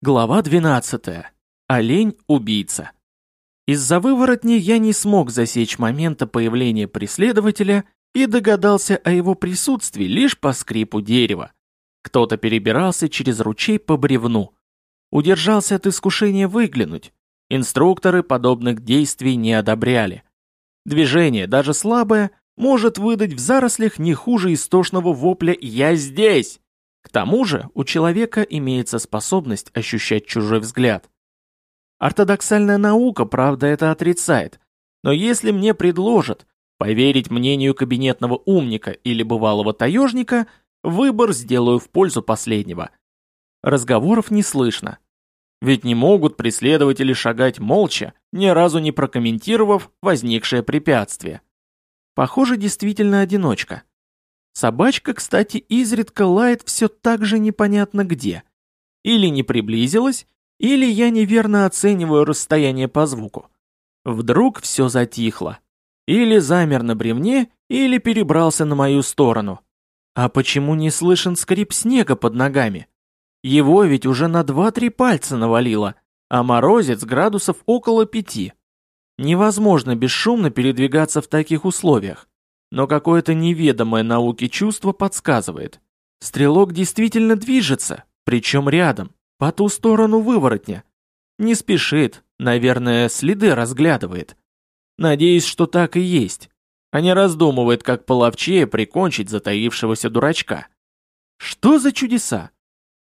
Глава 12. Олень-убийца. Из-за выворотни я не смог засечь момента появления преследователя и догадался о его присутствии лишь по скрипу дерева. Кто-то перебирался через ручей по бревну. Удержался от искушения выглянуть. Инструкторы подобных действий не одобряли. Движение, даже слабое, может выдать в зарослях не хуже истошного вопля «Я здесь!» К тому же у человека имеется способность ощущать чужой взгляд. Ортодоксальная наука, правда, это отрицает. Но если мне предложат поверить мнению кабинетного умника или бывалого таежника, выбор сделаю в пользу последнего. Разговоров не слышно. Ведь не могут преследователи шагать молча, ни разу не прокомментировав возникшее препятствие. Похоже, действительно одиночка. Собачка, кстати, изредка лает все так же непонятно где. Или не приблизилась, или я неверно оцениваю расстояние по звуку. Вдруг все затихло. Или замер на бревне, или перебрался на мою сторону. А почему не слышен скрип снега под ногами? Его ведь уже на два-три пальца навалило, а морозец градусов около пяти. Невозможно бесшумно передвигаться в таких условиях но какое-то неведомое науке чувство подсказывает. Стрелок действительно движется, причем рядом, по ту сторону выворотня. Не спешит, наверное, следы разглядывает. Надеюсь, что так и есть, а не раздумывает, как половчее прикончить затаившегося дурачка. Что за чудеса?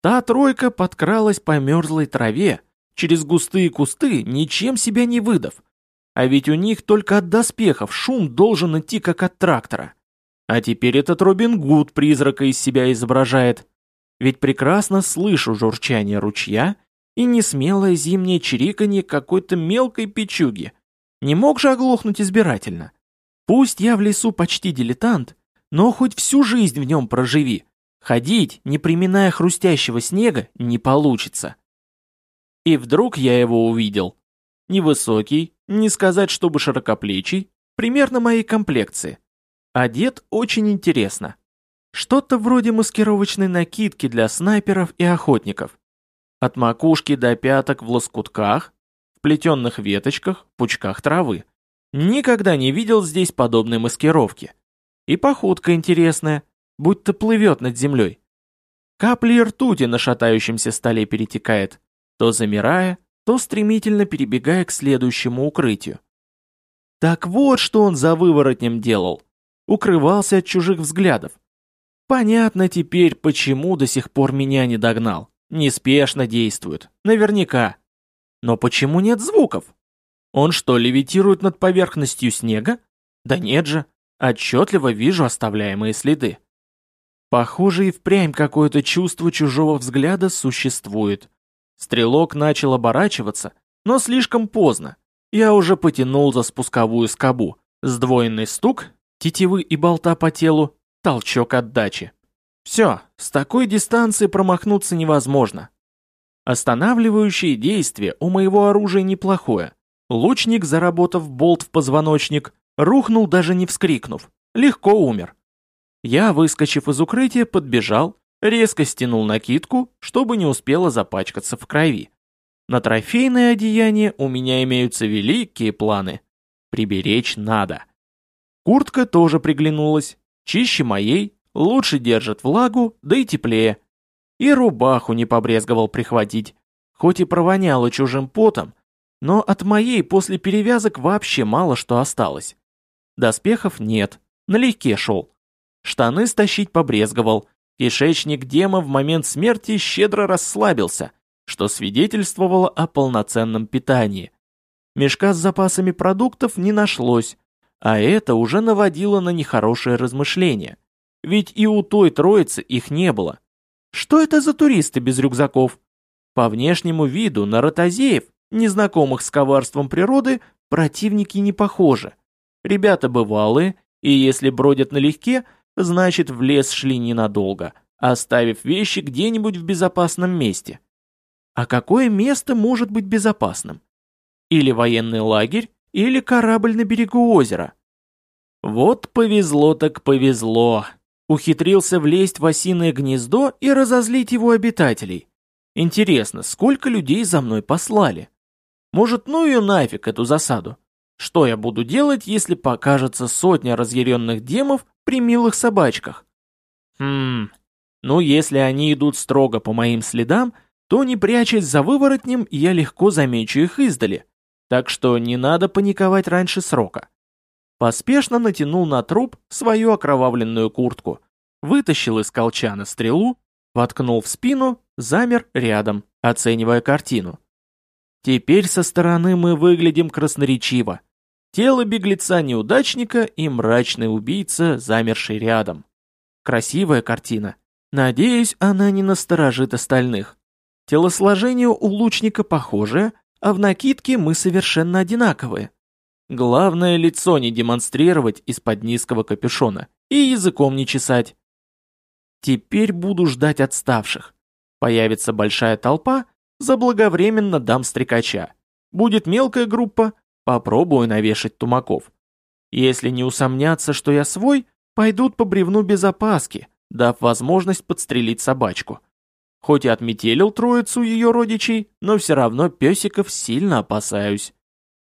Та тройка подкралась по мерзлой траве, через густые кусты, ничем себя не выдав, а ведь у них только от доспехов шум должен идти как от трактора. А теперь этот Робин Гуд призрака из себя изображает. Ведь прекрасно слышу журчание ручья и несмелое зимнее чириканье какой-то мелкой печуги. Не мог же оглохнуть избирательно. Пусть я в лесу почти дилетант, но хоть всю жизнь в нем проживи. Ходить, не приминая хрустящего снега, не получится. И вдруг я его увидел. Невысокий, не сказать, чтобы широкоплечий, примерно моей комплекции. Одет очень интересно. Что-то вроде маскировочной накидки для снайперов и охотников. От макушки до пяток в лоскутках, в плетенных веточках, пучках травы. Никогда не видел здесь подобной маскировки. И походка интересная, будто плывет над землей. Капли ртути на шатающемся столе перетекает, то замирая, то стремительно перебегая к следующему укрытию. Так вот, что он за выворотнем делал. Укрывался от чужих взглядов. Понятно теперь, почему до сих пор меня не догнал. Неспешно действует. Наверняка. Но почему нет звуков? Он что, левитирует над поверхностью снега? Да нет же. Отчетливо вижу оставляемые следы. Похоже, и впрямь какое-то чувство чужого взгляда существует. Стрелок начал оборачиваться, но слишком поздно. Я уже потянул за спусковую скобу. Сдвоенный стук, тетивы и болта по телу, толчок отдачи. Все, с такой дистанции промахнуться невозможно. Останавливающее действие у моего оружия неплохое. Лучник, заработав болт в позвоночник, рухнул даже не вскрикнув. Легко умер. Я, выскочив из укрытия, подбежал, резко стянул накидку, чтобы не успела запачкаться в крови. На трофейное одеяние у меня имеются великие планы. Приберечь надо. Куртка тоже приглянулась, чище моей, лучше держит влагу, да и теплее. И рубаху не побрезговал прихватить, хоть и провоняло чужим потом, но от моей после перевязок вообще мало что осталось. Доспехов нет, налегке шел. Штаны стащить побрезговал, Кишечник Дема в момент смерти щедро расслабился, что свидетельствовало о полноценном питании. Мешка с запасами продуктов не нашлось, а это уже наводило на нехорошее размышление. Ведь и у той троицы их не было. Что это за туристы без рюкзаков? По внешнему виду на ротозеев, незнакомых с коварством природы, противники не похожи. Ребята бывалые, и если бродят налегке, значит в лес шли ненадолго, оставив вещи где-нибудь в безопасном месте. А какое место может быть безопасным? Или военный лагерь, или корабль на берегу озера. Вот повезло так повезло. Ухитрился влезть в осиное гнездо и разозлить его обитателей. Интересно, сколько людей за мной послали? Может, ну ее нафиг, эту засаду? Что я буду делать, если покажется сотня разъяренных демов при милых собачках? Хм, ну если они идут строго по моим следам, то не прячась за выворотнем, я легко замечу их издали. Так что не надо паниковать раньше срока. Поспешно натянул на труп свою окровавленную куртку, вытащил из колчана стрелу, воткнул в спину, замер рядом, оценивая картину. Теперь со стороны мы выглядим красноречиво. Тело беглеца-неудачника и мрачный убийца, замерший рядом. Красивая картина. Надеюсь, она не насторожит остальных. Телосложение у лучника похожее, а в накидке мы совершенно одинаковые. Главное лицо не демонстрировать из-под низкого капюшона и языком не чесать. Теперь буду ждать отставших. Появится большая толпа, заблаговременно дам стрекача. Будет мелкая группа, попробую навешать тумаков. Если не усомнятся, что я свой, пойдут по бревну без опаски, дав возможность подстрелить собачку. Хоть и отметелил троицу ее родичей, но все равно песиков сильно опасаюсь.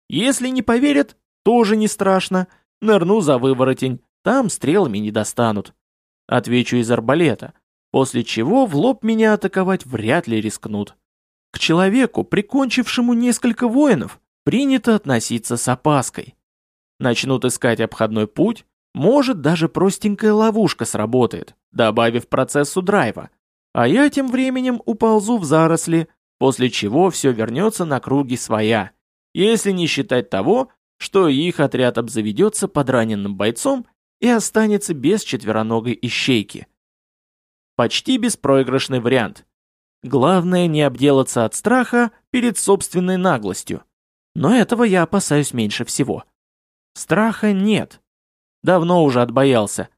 Если не поверят, тоже не страшно. Нырну за выворотень, там стрелами не достанут. Отвечу из арбалета, после чего в лоб меня атаковать вряд ли рискнут. К человеку, прикончившему несколько воинов, принято относиться с опаской. Начнут искать обходной путь, может даже простенькая ловушка сработает, добавив процессу драйва. А я тем временем уползу в заросли, после чего все вернется на круги своя, если не считать того, что их отряд обзаведется под раненым бойцом и останется без четвероногой ищейки. Почти беспроигрышный вариант. Главное не обделаться от страха перед собственной наглостью. Но этого я опасаюсь меньше всего. Страха нет. Давно уже отбоялся.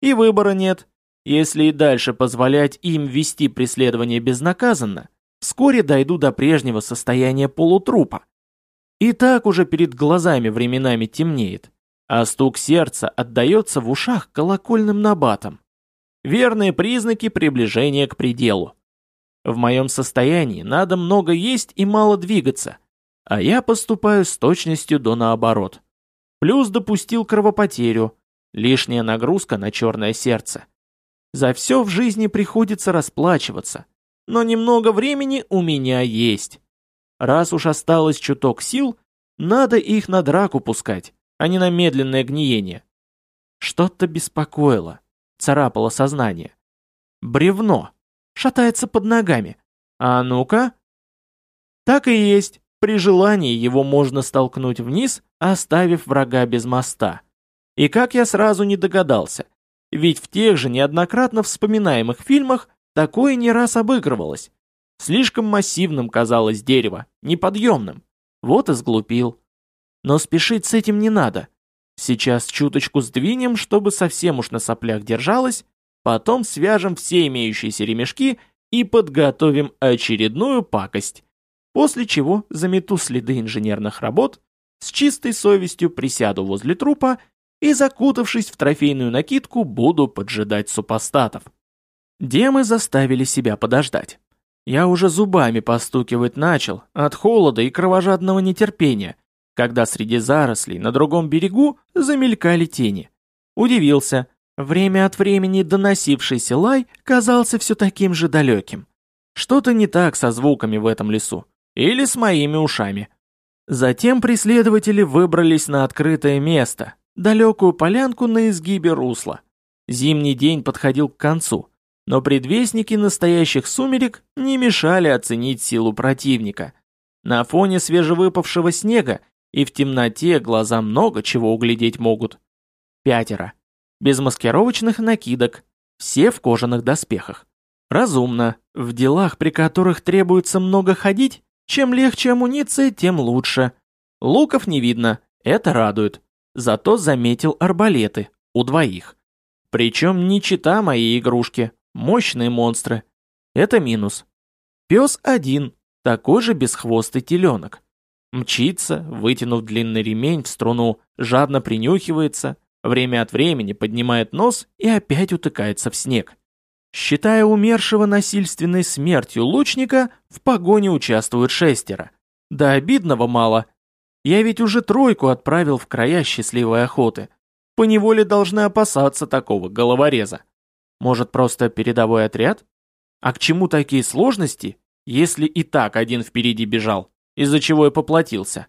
И выбора нет. Если и дальше позволять им вести преследование безнаказанно, вскоре дойду до прежнего состояния полутрупа. И так уже перед глазами временами темнеет а стук сердца отдается в ушах колокольным набатом. Верные признаки приближения к пределу. В моем состоянии надо много есть и мало двигаться, а я поступаю с точностью до наоборот. Плюс допустил кровопотерю, лишняя нагрузка на черное сердце. За все в жизни приходится расплачиваться, но немного времени у меня есть. Раз уж осталось чуток сил, надо их на драку пускать а не на медленное гниение. Что-то беспокоило, царапало сознание. Бревно. Шатается под ногами. А ну-ка. Так и есть. При желании его можно столкнуть вниз, оставив врага без моста. И как я сразу не догадался. Ведь в тех же неоднократно вспоминаемых фильмах такое не раз обыгрывалось. Слишком массивным казалось дерево, неподъемным. Вот и сглупил. Но спешить с этим не надо. Сейчас чуточку сдвинем, чтобы совсем уж на соплях держалось, потом свяжем все имеющиеся ремешки и подготовим очередную пакость. После чего замету следы инженерных работ, с чистой совестью присяду возле трупа и, закутавшись в трофейную накидку, буду поджидать супостатов. Демы заставили себя подождать. Я уже зубами постукивать начал от холода и кровожадного нетерпения, когда среди зарослей на другом берегу замелькали тени. Удивился. Время от времени доносившийся лай казался все таким же далеким. Что-то не так со звуками в этом лесу. Или с моими ушами. Затем преследователи выбрались на открытое место, далекую полянку на изгибе русла. Зимний день подходил к концу, но предвестники настоящих сумерек не мешали оценить силу противника. На фоне свежевыпавшего снега и в темноте глаза много чего углядеть могут. Пятеро. Без маскировочных накидок. Все в кожаных доспехах. Разумно. В делах, при которых требуется много ходить, чем легче амуниция, тем лучше. Луков не видно, это радует. Зато заметил арбалеты. У двоих. Причем не чита моей игрушки. Мощные монстры. Это минус. Пес один, такой же бесхвостый теленок. Мчится, вытянув длинный ремень в струну, жадно принюхивается, время от времени поднимает нос и опять утыкается в снег. Считая умершего насильственной смертью лучника, в погоне участвуют шестеро. Да обидного мало. Я ведь уже тройку отправил в края счастливой охоты. Поневоле должны опасаться такого головореза. Может, просто передовой отряд? А к чему такие сложности, если и так один впереди бежал, из-за чего и поплатился?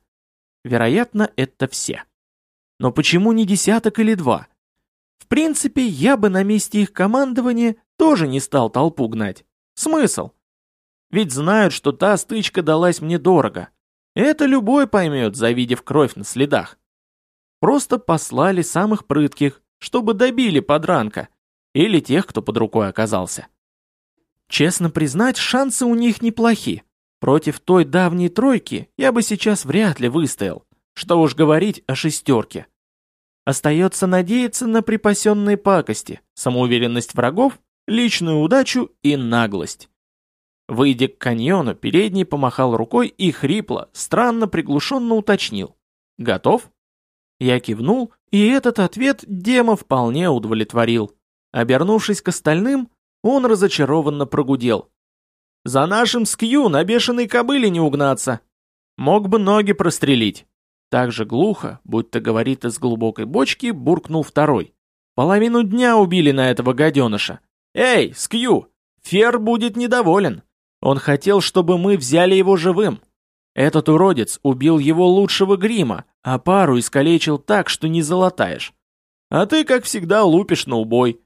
Вероятно, это все. Но почему не десяток или два? В принципе, я бы на месте их командования тоже не стал толпу гнать. Смысл? Ведь знают, что та стычка далась мне дорого. Это любой поймет, завидев кровь на следах. Просто послали самых прытких, чтобы добили подранка. Или тех, кто под рукой оказался. Честно признать, шансы у них неплохи. Против той давней тройки я бы сейчас вряд ли выстоял. Что уж говорить о шестерке. Остается надеяться на припасенные пакости, самоуверенность врагов, личную удачу и наглость. Выйдя к каньону, передний помахал рукой и хрипло, странно приглушенно уточнил. «Готов?» Я кивнул, и этот ответ Дема вполне удовлетворил. Обернувшись к остальным, он разочарованно прогудел. «За нашим скью на бешеной кобыле не угнаться. Мог бы ноги прострелить». Так же глухо, будто говорит из глубокой бочки, буркнул второй. «Половину дня убили на этого гаденыша. Эй, скью, Фер будет недоволен. Он хотел, чтобы мы взяли его живым. Этот уродец убил его лучшего грима, а пару искалечил так, что не золотаешь. А ты, как всегда, лупишь на убой.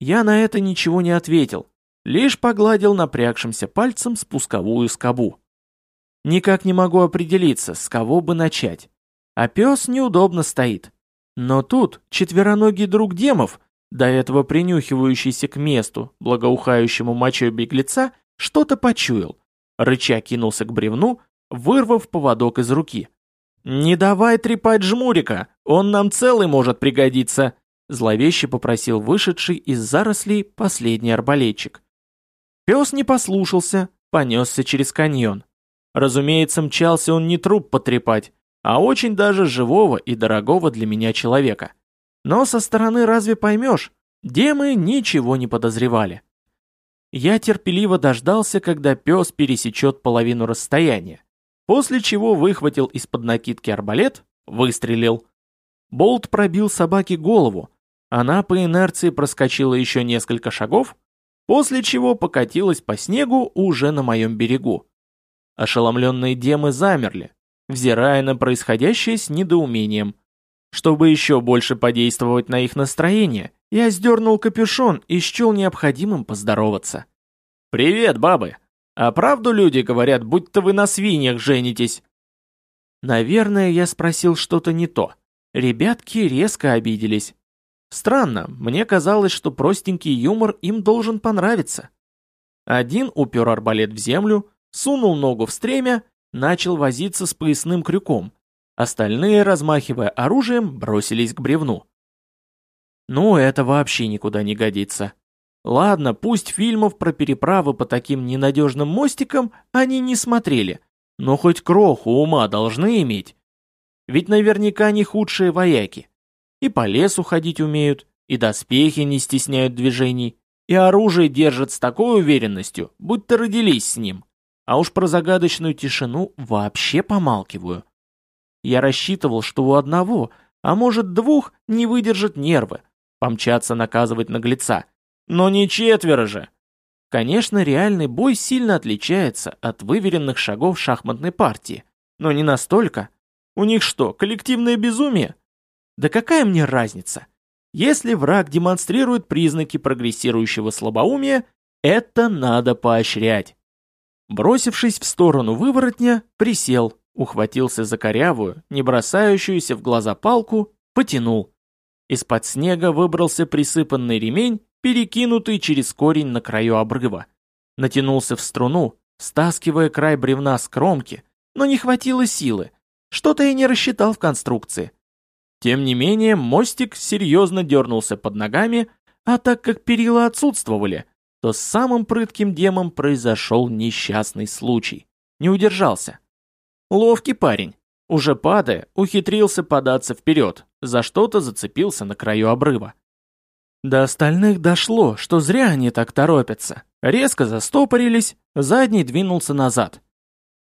Я на это ничего не ответил, лишь погладил напрягшимся пальцем спусковую скобу. Никак не могу определиться, с кого бы начать. А пес неудобно стоит. Но тут четвероногий друг Демов, до этого принюхивающийся к месту, благоухающему мочой беглеца, что-то почуял. Рыча кинулся к бревну, вырвав поводок из руки. «Не давай трепать жмурика, он нам целый может пригодиться!» Зловеще попросил вышедший из зарослей последний арбалетчик. Пес не послушался, понесся через каньон. Разумеется, мчался он не труп потрепать, а очень даже живого и дорогого для меня человека. Но со стороны разве поймешь? Демы ничего не подозревали. Я терпеливо дождался, когда пес пересечет половину расстояния, после чего выхватил из-под накидки арбалет, выстрелил. Болт пробил собаке голову, она по инерции проскочила еще несколько шагов, после чего покатилась по снегу уже на моем берегу. Ошеломленные демы замерли, взирая на происходящее с недоумением. Чтобы еще больше подействовать на их настроение, я сдернул капюшон и счел необходимым поздороваться. «Привет, бабы! А правду люди говорят, будто вы на свиньях женитесь?» Наверное, я спросил что-то не то. Ребятки резко обиделись. Странно, мне казалось, что простенький юмор им должен понравиться. Один упер арбалет в землю, сунул ногу в стремя, начал возиться с поясным крюком. Остальные, размахивая оружием, бросились к бревну. Ну, это вообще никуда не годится. Ладно, пусть фильмов про переправы по таким ненадежным мостикам они не смотрели, но хоть кроху ума должны иметь. Ведь наверняка не худшие вояки. И по лесу ходить умеют, и доспехи не стесняют движений, и оружие держат с такой уверенностью, будто родились с ним. А уж про загадочную тишину вообще помалкиваю. Я рассчитывал, что у одного, а может двух, не выдержат нервы, помчаться наказывать наглеца. Но не четверо же. Конечно, реальный бой сильно отличается от выверенных шагов шахматной партии, но не настолько. У них что, коллективное безумие? Да какая мне разница? Если враг демонстрирует признаки прогрессирующего слабоумия, это надо поощрять. Бросившись в сторону выворотня, присел, ухватился за корявую, не бросающуюся в глаза палку, потянул. Из-под снега выбрался присыпанный ремень, перекинутый через корень на краю обрыва. Натянулся в струну, стаскивая край бревна с кромки, но не хватило силы. Что-то я не рассчитал в конструкции. Тем не менее, мостик серьезно дернулся под ногами, а так как перила отсутствовали, то с самым прытким демом произошел несчастный случай. Не удержался. Ловкий парень. Уже падая, ухитрился податься вперед, за что-то зацепился на краю обрыва. До остальных дошло, что зря они так торопятся. Резко застопорились, задний двинулся назад.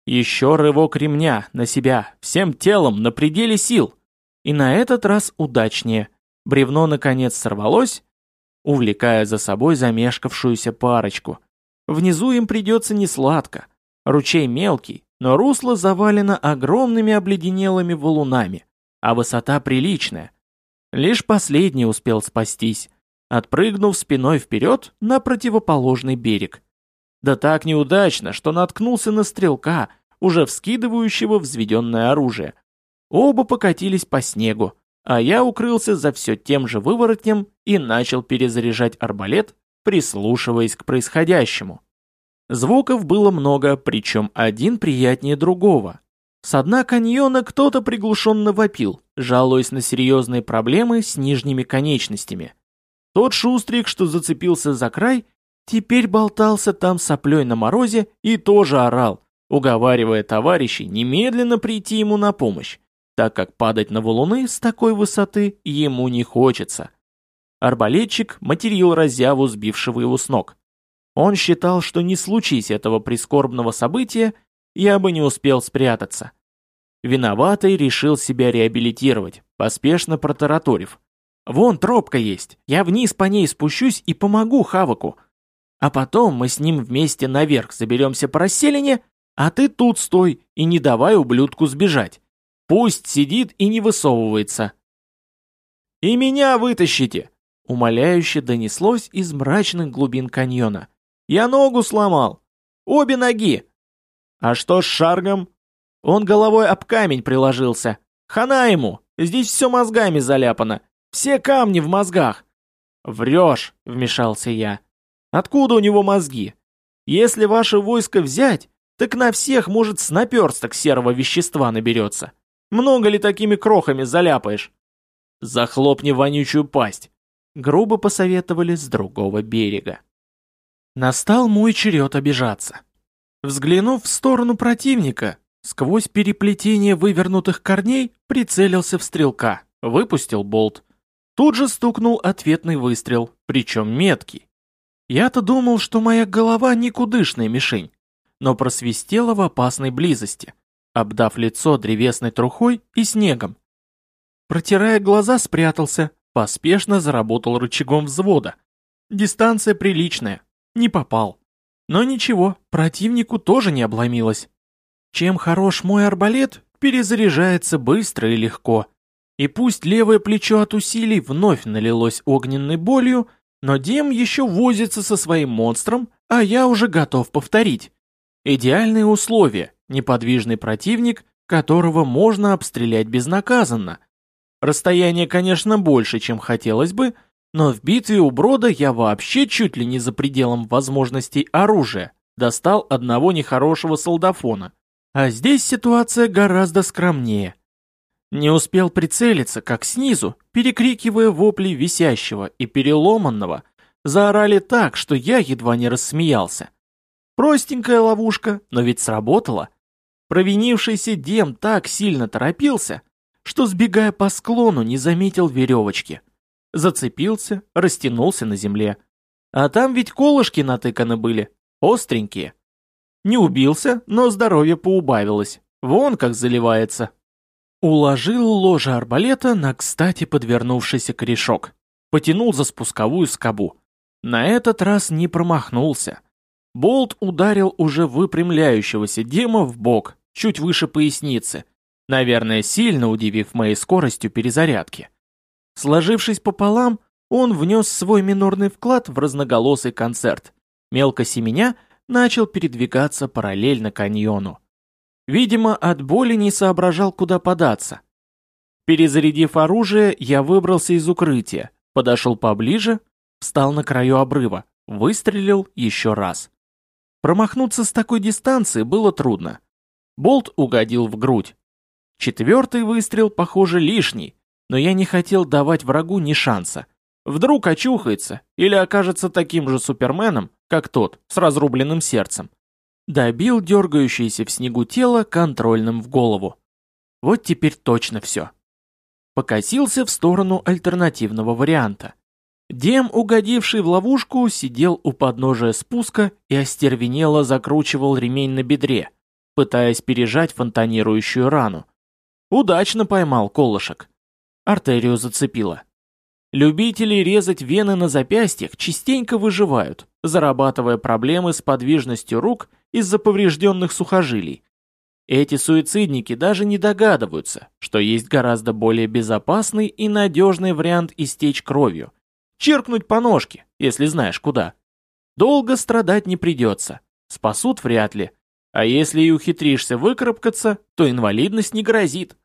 Еще рывок ремня на себя, всем телом, на пределе сил. И на этот раз удачнее. Бревно наконец сорвалось, увлекая за собой замешкавшуюся парочку. Внизу им придется несладко. Ручей мелкий, но русло завалено огромными обледенелыми валунами, а высота приличная. Лишь последний успел спастись, отпрыгнув спиной вперед на противоположный берег. Да так неудачно, что наткнулся на стрелка, уже вскидывающего взведенное оружие. Оба покатились по снегу, а я укрылся за все тем же выворотнем и начал перезаряжать арбалет, прислушиваясь к происходящему. Звуков было много, причем один приятнее другого. С дна каньона кто-то приглушенно вопил, жалуясь на серьезные проблемы с нижними конечностями. Тот шустрик, что зацепился за край, теперь болтался там соплей на морозе и тоже орал, уговаривая товарищей немедленно прийти ему на помощь, так как падать на валуны с такой высоты ему не хочется. Арбалетчик материл разяву, сбившего его с ног. Он считал, что не случись этого прискорбного события, я бы не успел спрятаться. Виноватый решил себя реабилитировать, поспешно протараторив. «Вон тропка есть, я вниз по ней спущусь и помогу Хаваку. А потом мы с ним вместе наверх заберемся по расселине, а ты тут стой и не давай ублюдку сбежать. Пусть сидит и не высовывается». «И меня вытащите!» Умоляюще донеслось из мрачных глубин каньона. «Я ногу сломал! Обе ноги!» «А что с Шаргом?» Он головой об камень приложился. Хана ему, здесь все мозгами заляпано. Все камни в мозгах. Врешь, вмешался я. Откуда у него мозги? Если ваше войско взять, так на всех, может, с наперсток серого вещества наберется. Много ли такими крохами заляпаешь? Захлопни вонючую пасть. Грубо посоветовали с другого берега. Настал мой черед обижаться. Взглянув в сторону противника, Сквозь переплетение вывернутых корней прицелился в стрелка, выпустил болт. Тут же стукнул ответный выстрел, причем меткий. Я-то думал, что моя голова никудышная мишень, но просвистела в опасной близости, обдав лицо древесной трухой и снегом. Протирая глаза, спрятался, поспешно заработал рычагом взвода. Дистанция приличная, не попал. Но ничего, противнику тоже не обломилось. Чем хорош мой арбалет, перезаряжается быстро и легко. И пусть левое плечо от усилий вновь налилось огненной болью, но Дем еще возится со своим монстром, а я уже готов повторить. Идеальные условия, неподвижный противник, которого можно обстрелять безнаказанно. Расстояние, конечно, больше, чем хотелось бы, но в битве у Брода я вообще чуть ли не за пределом возможностей оружия достал одного нехорошего солдафона – а здесь ситуация гораздо скромнее. Не успел прицелиться, как снизу, перекрикивая вопли висящего и переломанного, заорали так, что я едва не рассмеялся. Простенькая ловушка, но ведь сработала. Провинившийся Дем так сильно торопился, что, сбегая по склону, не заметил веревочки. Зацепился, растянулся на земле. А там ведь колышки натыканы были, остренькие. Не убился, но здоровье поубавилось. Вон как заливается. Уложил ложе арбалета на кстати подвернувшийся корешок. Потянул за спусковую скобу. На этот раз не промахнулся. Болт ударил уже выпрямляющегося Дима в бок, чуть выше поясницы, наверное, сильно удивив моей скоростью перезарядки. Сложившись пополам, он внес свой минорный вклад в разноголосый концерт. Мелко семеня — начал передвигаться параллельно каньону. Видимо, от боли не соображал, куда податься. Перезарядив оружие, я выбрался из укрытия, подошел поближе, встал на краю обрыва, выстрелил еще раз. Промахнуться с такой дистанции было трудно. Болт угодил в грудь. Четвертый выстрел, похоже, лишний, но я не хотел давать врагу ни шанса. Вдруг очухается или окажется таким же суперменом, как тот, с разрубленным сердцем. Добил дергающееся в снегу тело контрольным в голову. Вот теперь точно все. Покосился в сторону альтернативного варианта. Дем, угодивший в ловушку, сидел у подножия спуска и остервенело закручивал ремень на бедре, пытаясь пережать фонтанирующую рану. Удачно поймал колышек. Артерию зацепило. Любители резать вены на запястьях частенько выживают, зарабатывая проблемы с подвижностью рук из-за поврежденных сухожилий. Эти суицидники даже не догадываются, что есть гораздо более безопасный и надежный вариант истечь кровью. Чиркнуть по ножке, если знаешь куда. Долго страдать не придется, спасут вряд ли. А если и ухитришься выкарабкаться, то инвалидность не грозит.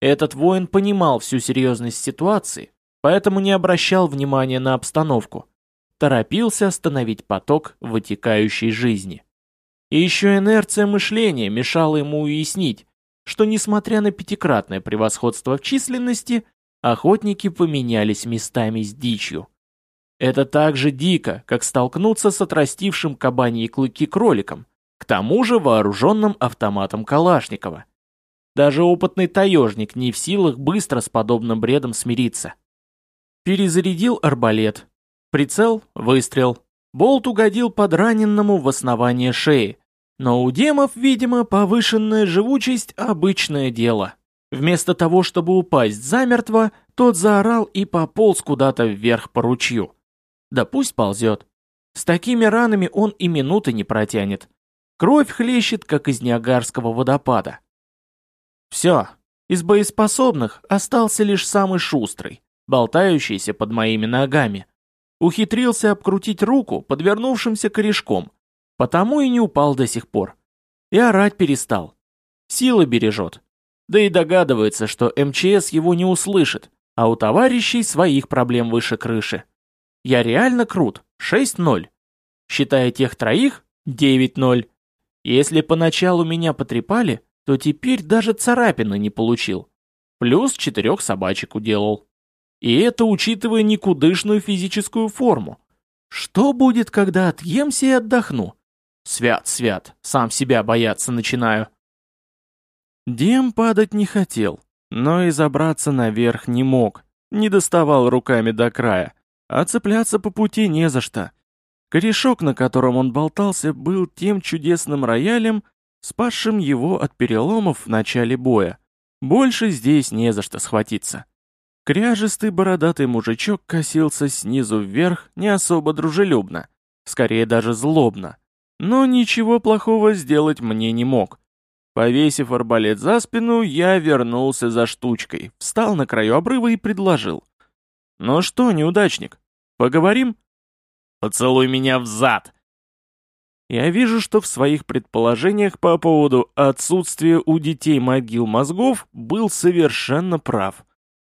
Этот воин понимал всю серьезность ситуации, поэтому не обращал внимания на обстановку. Торопился остановить поток вытекающей жизни. И еще инерция мышления мешала ему уяснить, что несмотря на пятикратное превосходство в численности, охотники поменялись местами с дичью. Это так же дико, как столкнуться с отрастившим кабаньи клыки кроликом, к тому же вооруженным автоматом Калашникова. Даже опытный таежник не в силах быстро с подобным бредом смириться. Перезарядил арбалет. Прицел, выстрел. Болт угодил под раненному в основание шеи. Но у демов, видимо, повышенная живучесть – обычное дело. Вместо того, чтобы упасть замертво, тот заорал и пополз куда-то вверх по ручью. Да пусть ползет. С такими ранами он и минуты не протянет. Кровь хлещет, как из Ниагарского водопада. Все, из боеспособных остался лишь самый шустрый, болтающийся под моими ногами. Ухитрился обкрутить руку подвернувшимся корешком, потому и не упал до сих пор. И орать перестал. Силы бережет. Да и догадывается, что МЧС его не услышит, а у товарищей своих проблем выше крыши. Я реально крут, 6-0. Считая тех троих, 9-0. Если поначалу меня потрепали, то теперь даже царапины не получил. Плюс четырех собачек уделал. И это учитывая никудышную физическую форму. Что будет, когда отъемся и отдохну? Свят, свят, сам себя бояться начинаю. Дем падать не хотел, но и забраться наверх не мог, не доставал руками до края, а цепляться по пути не за что. Корешок, на котором он болтался, был тем чудесным роялем, спасшим его от переломов в начале боя. Больше здесь не за что схватиться. Кряжистый бородатый мужичок косился снизу вверх не особо дружелюбно, скорее даже злобно. Но ничего плохого сделать мне не мог. Повесив арбалет за спину, я вернулся за штучкой, встал на краю обрыва и предложил. «Ну что, неудачник, поговорим?» «Поцелуй меня в зад!» Я вижу, что в своих предположениях по поводу отсутствия у детей могил мозгов был совершенно прав.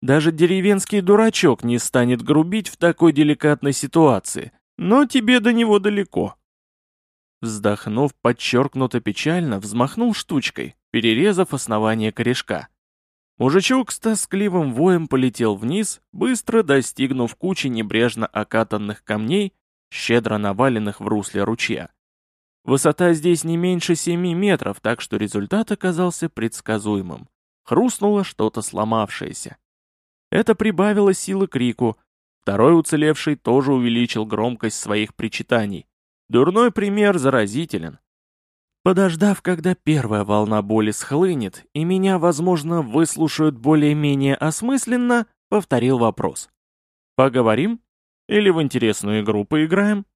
Даже деревенский дурачок не станет грубить в такой деликатной ситуации, но тебе до него далеко. Вздохнув подчеркнуто печально, взмахнул штучкой, перерезав основание корешка. Мужичок с тоскливым воем полетел вниз, быстро достигнув кучи небрежно окатанных камней, щедро наваленных в русле ручья. Высота здесь не меньше семи метров, так что результат оказался предсказуемым. Хрустнуло что-то сломавшееся. Это прибавило силы крику. Второй уцелевший тоже увеличил громкость своих причитаний. Дурной пример заразителен. Подождав, когда первая волна боли схлынет, и меня, возможно, выслушают более-менее осмысленно, повторил вопрос. «Поговорим? Или в интересную игру поиграем?»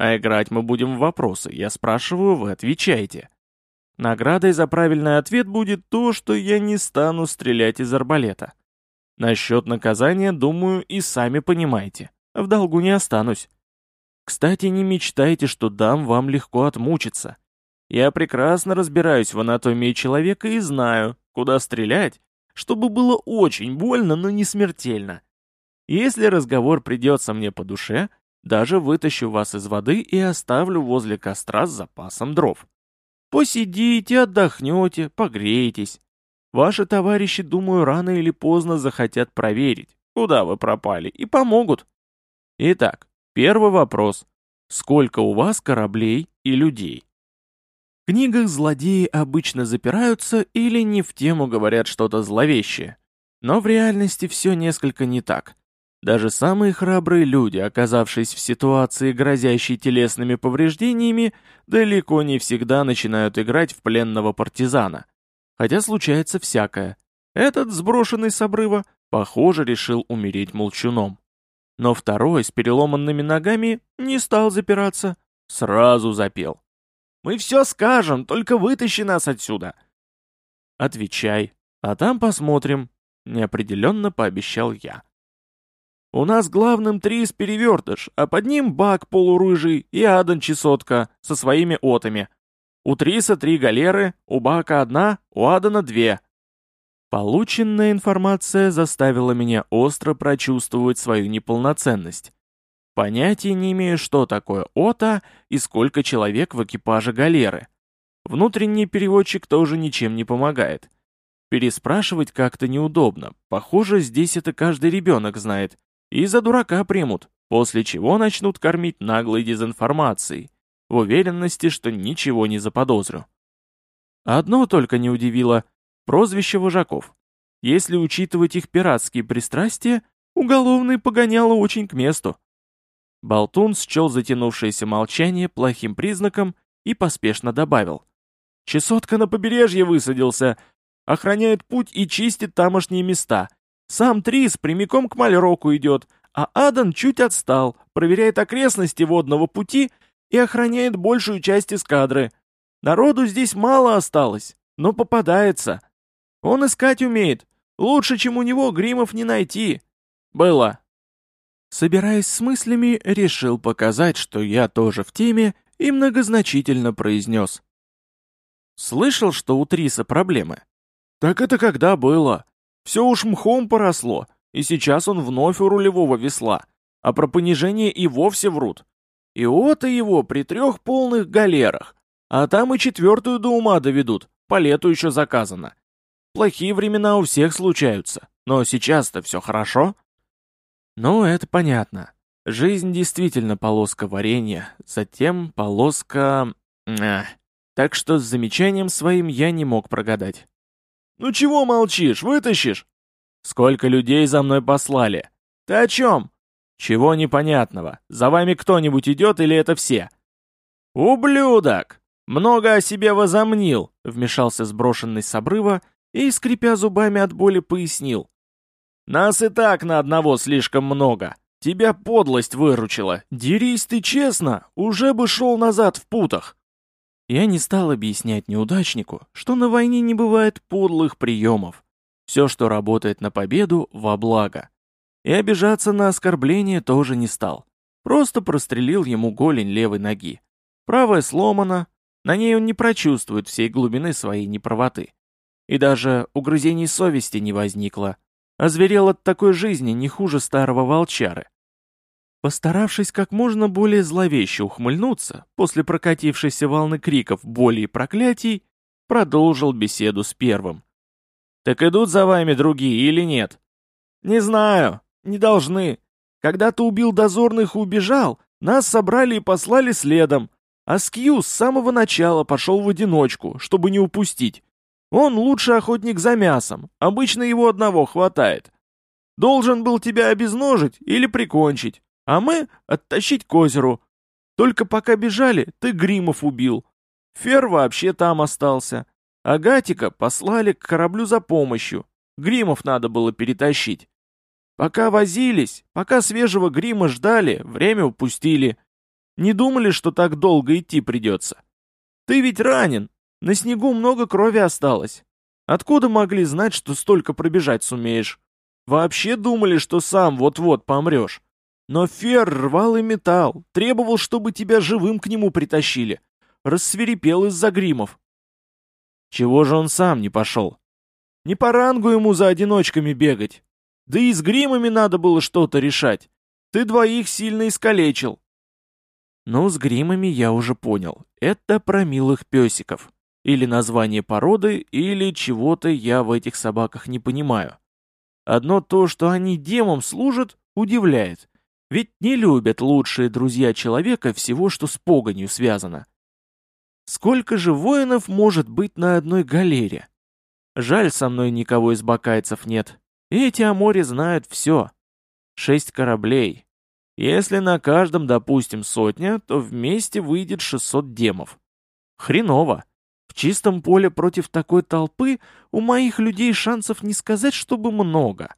А играть мы будем в вопросы. Я спрашиваю, вы отвечаете. Наградой за правильный ответ будет то, что я не стану стрелять из арбалета. Насчет наказания, думаю, и сами понимаете. В долгу не останусь. Кстати, не мечтайте, что дам вам легко отмучиться. Я прекрасно разбираюсь в анатомии человека и знаю, куда стрелять, чтобы было очень больно, но не смертельно. Если разговор придется мне по душе, даже вытащу вас из воды и оставлю возле костра с запасом дров. Посидите, отдохнете, погреетесь. Ваши товарищи, думаю, рано или поздно захотят проверить, куда вы пропали, и помогут. Итак, первый вопрос. Сколько у вас кораблей и людей? В книгах злодеи обычно запираются или не в тему говорят что-то зловещее. Но в реальности все несколько не так. Даже самые храбрые люди, оказавшись в ситуации, грозящей телесными повреждениями, далеко не всегда начинают играть в пленного партизана. Хотя случается всякое. Этот, сброшенный с обрыва, похоже, решил умереть молчуном. Но второй, с переломанными ногами, не стал запираться. Сразу запел. «Мы все скажем, только вытащи нас отсюда!» «Отвечай, а там посмотрим», — неопределенно пообещал я. У нас главным Трис перевертыш, а под ним Бак полурыжий и Адан чесотка со своими отами. У Триса три галеры, у Бака одна, у Адана две. Полученная информация заставила меня остро прочувствовать свою неполноценность. Понятия не имею, что такое ота и сколько человек в экипаже галеры. Внутренний переводчик тоже ничем не помогает. Переспрашивать как-то неудобно. Похоже, здесь это каждый ребенок знает и за дурака примут, после чего начнут кормить наглой дезинформацией, в уверенности, что ничего не заподозрю. Одно только не удивило – прозвище вожаков. Если учитывать их пиратские пристрастия, уголовное погоняло очень к месту. Болтун счел затянувшееся молчание плохим признаком и поспешно добавил. «Чесотка на побережье высадился, охраняет путь и чистит тамошние места, сам Трис прямиком к Мальроку идет, а Адан чуть отстал, проверяет окрестности водного пути и охраняет большую часть эскадры. Народу здесь мало осталось, но попадается. Он искать умеет. Лучше, чем у него, гримов не найти. Было. Собираясь с мыслями, решил показать, что я тоже в теме, и многозначительно произнес. Слышал, что у Триса проблемы? Так это когда было? Все уж мхом поросло, и сейчас он вновь у рулевого весла, а про понижение и вовсе врут. И ота его при трех полных галерах, а там и четвертую до ума доведут, по лету еще заказано. Плохие времена у всех случаются, но сейчас-то все хорошо. Ну, это понятно. Жизнь действительно полоска варенья, затем полоска... Эх. Так что с замечанием своим я не мог прогадать. «Ну чего молчишь? Вытащишь?» «Сколько людей за мной послали?» «Ты о чем?» «Чего непонятного? За вами кто-нибудь идет или это все?» «Ублюдок! Много о себе возомнил!» Вмешался сброшенный с обрыва и, скрипя зубами от боли, пояснил. «Нас и так на одного слишком много. Тебя подлость выручила. Дерись ты честно, уже бы шел назад в путах. Я не стал объяснять неудачнику, что на войне не бывает подлых приемов. Все, что работает на победу, во благо. И обижаться на оскорбление тоже не стал. Просто прострелил ему голень левой ноги. Правая сломана, на ней он не прочувствует всей глубины своей неправоты. И даже угрызений совести не возникло. Озверел от такой жизни не хуже старого волчары. Постаравшись как можно более зловеще ухмыльнуться, после прокатившейся волны криков, боли и проклятий, продолжил беседу с первым. «Так идут за вами другие или нет?» «Не знаю, не должны. Когда ты убил дозорных и убежал, нас собрали и послали следом, а Скью с самого начала пошел в одиночку, чтобы не упустить. Он лучший охотник за мясом, обычно его одного хватает. Должен был тебя обезножить или прикончить, а мы оттащить к озеру. Только пока бежали, ты Гримов убил. Фер вообще там остался. А Гатика послали к кораблю за помощью. Гримов надо было перетащить. Пока возились, пока свежего грима ждали, время упустили. Не думали, что так долго идти придется. Ты ведь ранен, на снегу много крови осталось. Откуда могли знать, что столько пробежать сумеешь? Вообще думали, что сам вот-вот помрешь. Но Фер рвал и металл, требовал, чтобы тебя живым к нему притащили. Рассверепел из-за гримов. Чего же он сам не пошел? Не по рангу ему за одиночками бегать. Да и с гримами надо было что-то решать. Ты двоих сильно искалечил. Ну, с гримами я уже понял. Это про милых песиков. Или название породы, или чего-то я в этих собаках не понимаю. Одно то, что они демам служат, удивляет. Ведь не любят лучшие друзья человека всего, что с погонью связано. Сколько же воинов может быть на одной галере? Жаль, со мной никого из бакайцев нет. Эти о море знают все. Шесть кораблей. Если на каждом, допустим, сотня, то вместе выйдет 600 демов. Хреново. В чистом поле против такой толпы у моих людей шансов не сказать, чтобы много.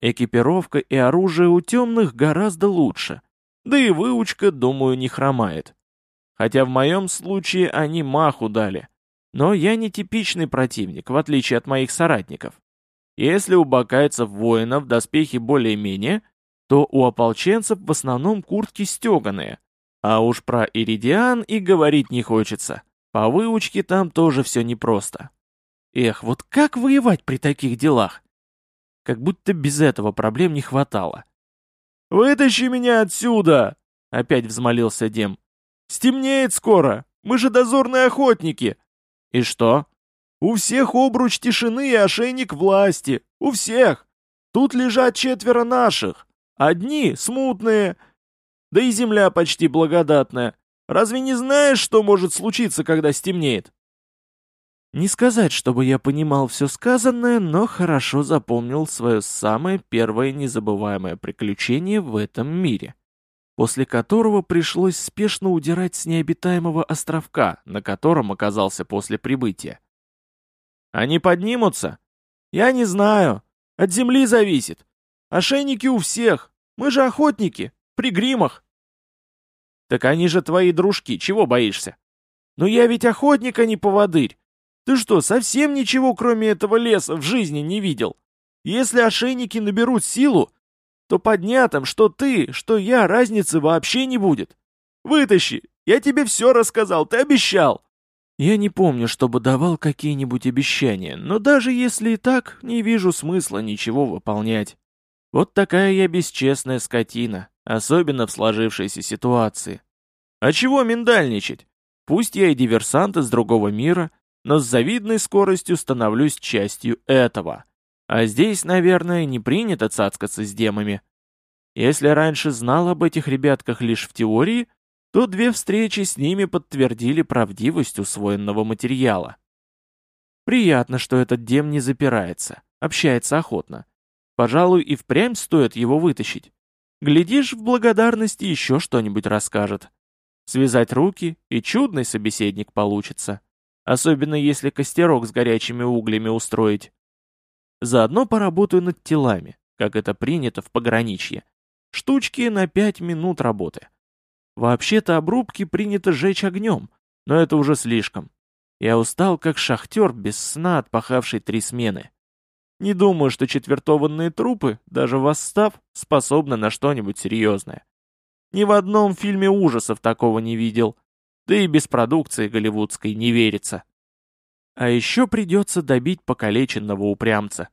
Экипировка и оружие у темных гораздо лучше. Да и выучка, думаю, не хромает. Хотя в моем случае они маху дали. Но я не типичный противник, в отличие от моих соратников. Если у бакайцев воинов доспехи более-менее, то у ополченцев в основном куртки стеганые. А уж про Иридиан и говорить не хочется. По выучке там тоже все непросто. Эх, вот как воевать при таких делах? Как будто без этого проблем не хватало. «Вытащи меня отсюда!» — опять взмолился Дем. «Стемнеет скоро! Мы же дозорные охотники!» «И что?» «У всех обруч тишины и ошейник власти! У всех! Тут лежат четверо наших! Одни смутные, да и земля почти благодатная. Разве не знаешь, что может случиться, когда стемнеет?» Не сказать, чтобы я понимал все сказанное, но хорошо запомнил свое самое первое незабываемое приключение в этом мире, после которого пришлось спешно удирать с необитаемого островка, на котором оказался после прибытия. «Они поднимутся?» «Я не знаю. От земли зависит. Ошейники у всех. Мы же охотники. При гримах». «Так они же твои дружки. Чего боишься?» «Но я ведь охотник, а не поводырь. Ты что, совсем ничего, кроме этого леса, в жизни не видел? Если ошейники наберут силу, то поднятым, что ты, что я, разницы вообще не будет. Вытащи, я тебе все рассказал, ты обещал. Я не помню, чтобы давал какие-нибудь обещания, но даже если и так, не вижу смысла ничего выполнять. Вот такая я бесчестная скотина, особенно в сложившейся ситуации. А чего миндальничать? Пусть я и диверсант из другого мира, но с завидной скоростью становлюсь частью этого. А здесь, наверное, не принято цацкаться с демами. Если раньше знал об этих ребятках лишь в теории, то две встречи с ними подтвердили правдивость усвоенного материала. Приятно, что этот дем не запирается, общается охотно. Пожалуй, и впрямь стоит его вытащить. Глядишь, в благодарности еще что-нибудь расскажет. Связать руки, и чудный собеседник получится особенно если костерок с горячими углями устроить. Заодно поработаю над телами, как это принято в пограничье. Штучки на пять минут работы. Вообще-то обрубки принято жечь огнем, но это уже слишком. Я устал, как шахтер, без сна отпахавший три смены. Не думаю, что четвертованные трупы, даже восстав, способны на что-нибудь серьезное. Ни в одном фильме ужасов такого не видел, да и без продукции голливудской не верится. А еще придется добить покалеченного упрямца.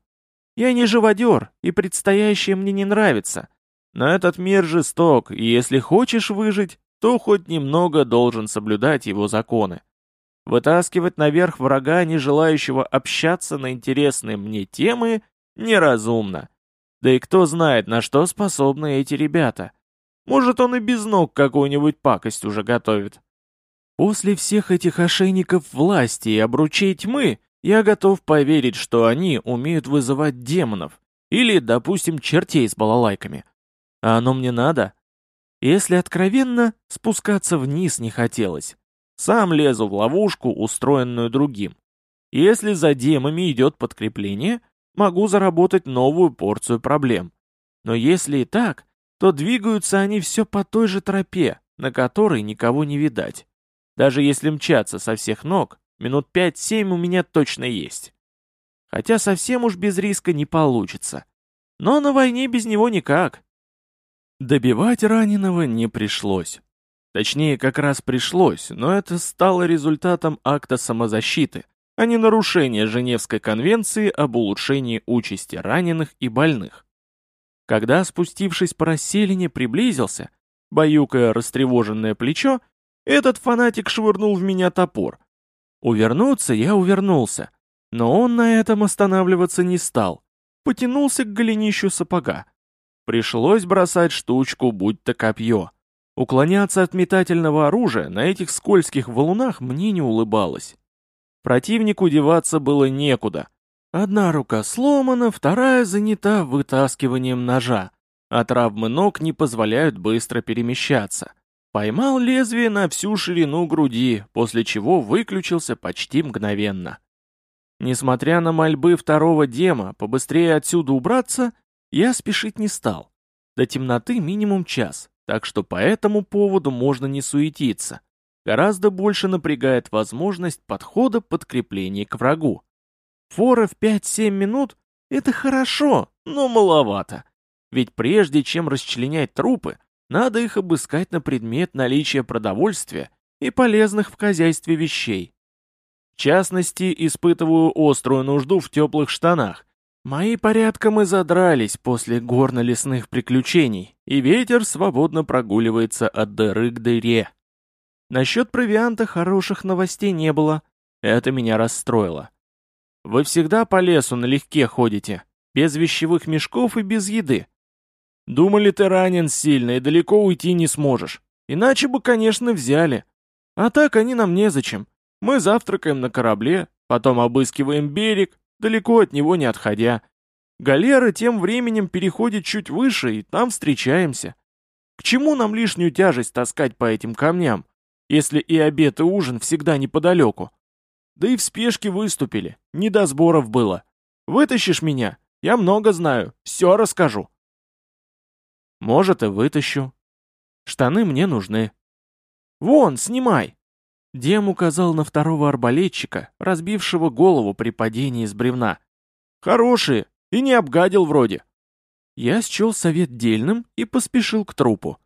Я не живодер, и предстоящее мне не нравится. Но этот мир жесток, и если хочешь выжить, то хоть немного должен соблюдать его законы. Вытаскивать наверх врага, не желающего общаться на интересные мне темы, неразумно. Да и кто знает, на что способны эти ребята. Может, он и без ног какую-нибудь пакость уже готовит. После всех этих ошейников власти и обручей тьмы, я готов поверить, что они умеют вызывать демонов. Или, допустим, чертей с балалайками. А оно мне надо? Если откровенно, спускаться вниз не хотелось. Сам лезу в ловушку, устроенную другим. Если за демами идет подкрепление, могу заработать новую порцию проблем. Но если и так, то двигаются они все по той же тропе, на которой никого не видать. Даже если мчаться со всех ног, минут пять-семь у меня точно есть. Хотя совсем уж без риска не получится. Но на войне без него никак. Добивать раненого не пришлось. Точнее, как раз пришлось, но это стало результатом акта самозащиты, а не нарушения Женевской конвенции об улучшении участи раненых и больных. Когда, спустившись по расселине, приблизился, баюкая растревоженное плечо, этот фанатик швырнул в меня топор. Увернуться я увернулся, но он на этом останавливаться не стал. Потянулся к голенищу сапога. Пришлось бросать штучку, будь то копье. Уклоняться от метательного оружия на этих скользких валунах мне не улыбалось. Противнику деваться было некуда. Одна рука сломана, вторая занята вытаскиванием ножа. а травмы ног не позволяют быстро перемещаться. Поймал лезвие на всю ширину груди, после чего выключился почти мгновенно. Несмотря на мольбы второго дема побыстрее отсюда убраться, я спешить не стал. До темноты минимум час, так что по этому поводу можно не суетиться. Гораздо больше напрягает возможность подхода подкреплений к врагу. Фора в 5-7 минут — это хорошо, но маловато. Ведь прежде чем расчленять трупы, надо их обыскать на предмет наличия продовольствия и полезных в хозяйстве вещей. В частности, испытываю острую нужду в теплых штанах. Мои порядком и задрались после горно-лесных приключений, и ветер свободно прогуливается от дыры к дыре. Насчет провианта хороших новостей не было. Это меня расстроило. Вы всегда по лесу налегке ходите, без вещевых мешков и без еды. Думали, ты ранен сильно и далеко уйти не сможешь. Иначе бы, конечно, взяли. А так они нам незачем. Мы завтракаем на корабле, потом обыскиваем берег, далеко от него не отходя. Галера тем временем переходит чуть выше, и там встречаемся. К чему нам лишнюю тяжесть таскать по этим камням? если и обед и ужин всегда неподалеку. Да и в спешке выступили, не до сборов было. Вытащишь меня? Я много знаю, все расскажу. Может, и вытащу. Штаны мне нужны. Вон, снимай. Дем указал на второго арбалетчика, разбившего голову при падении с бревна. Хорошие, и не обгадил вроде. Я счел совет дельным и поспешил к трупу.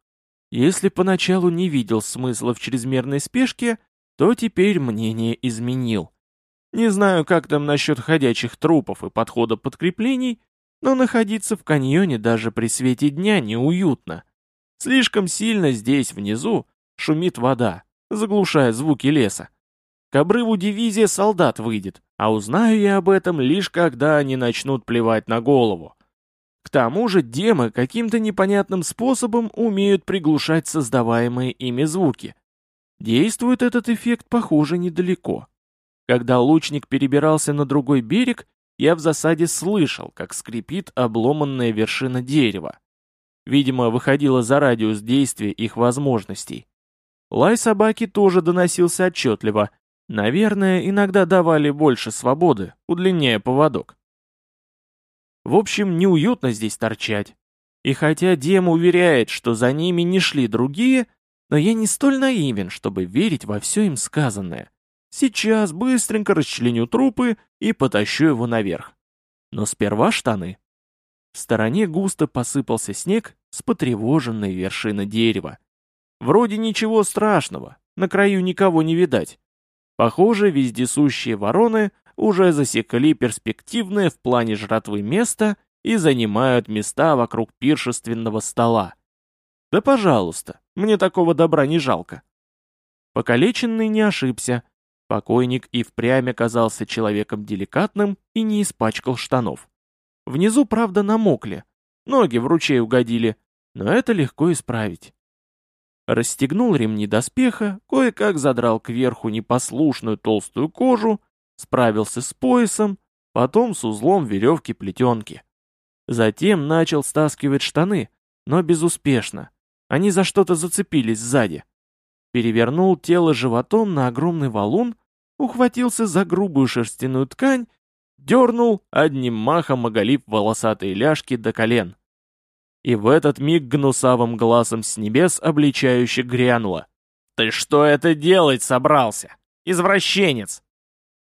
Если поначалу не видел смысла в чрезмерной спешке, то теперь мнение изменил. Не знаю, как там насчет ходячих трупов и подхода подкреплений, но находиться в каньоне даже при свете дня неуютно. Слишком сильно здесь, внизу, шумит вода, заглушая звуки леса. К обрыву дивизия солдат выйдет, а узнаю я об этом лишь когда они начнут плевать на голову. К тому же демы каким-то непонятным способом умеют приглушать создаваемые ими звуки. Действует этот эффект, похоже, недалеко. Когда лучник перебирался на другой берег, я в засаде слышал, как скрипит обломанная вершина дерева. Видимо, выходила за радиус действия их возможностей. Лай собаки тоже доносился отчетливо. Наверное, иногда давали больше свободы, удлиняя поводок. В общем, неуютно здесь торчать. И хотя Дем уверяет, что за ними не шли другие, но я не столь наивен, чтобы верить во все им сказанное. Сейчас быстренько расчленю трупы и потащу его наверх. Но сперва штаны. В стороне густо посыпался снег с потревоженной вершины дерева. Вроде ничего страшного, на краю никого не видать. Похоже, вездесущие вороны уже засекли перспективное в плане жратвы место и занимают места вокруг пиршественного стола. Да пожалуйста, мне такого добра не жалко. Покалеченный не ошибся. Покойник и впрямь оказался человеком деликатным и не испачкал штанов. Внизу, правда, намокли, ноги в ручей угодили, но это легко исправить. Расстегнул ремни доспеха, кое-как задрал кверху непослушную толстую кожу справился с поясом, потом с узлом веревки плетенки. Затем начал стаскивать штаны, но безуспешно. Они за что-то зацепились сзади. Перевернул тело животом на огромный валун, ухватился за грубую шерстяную ткань, дернул, одним махом оголив волосатые ляжки до колен. И в этот миг гнусавым глазом с небес обличающе грянуло. «Ты что это делать собрался? Извращенец!»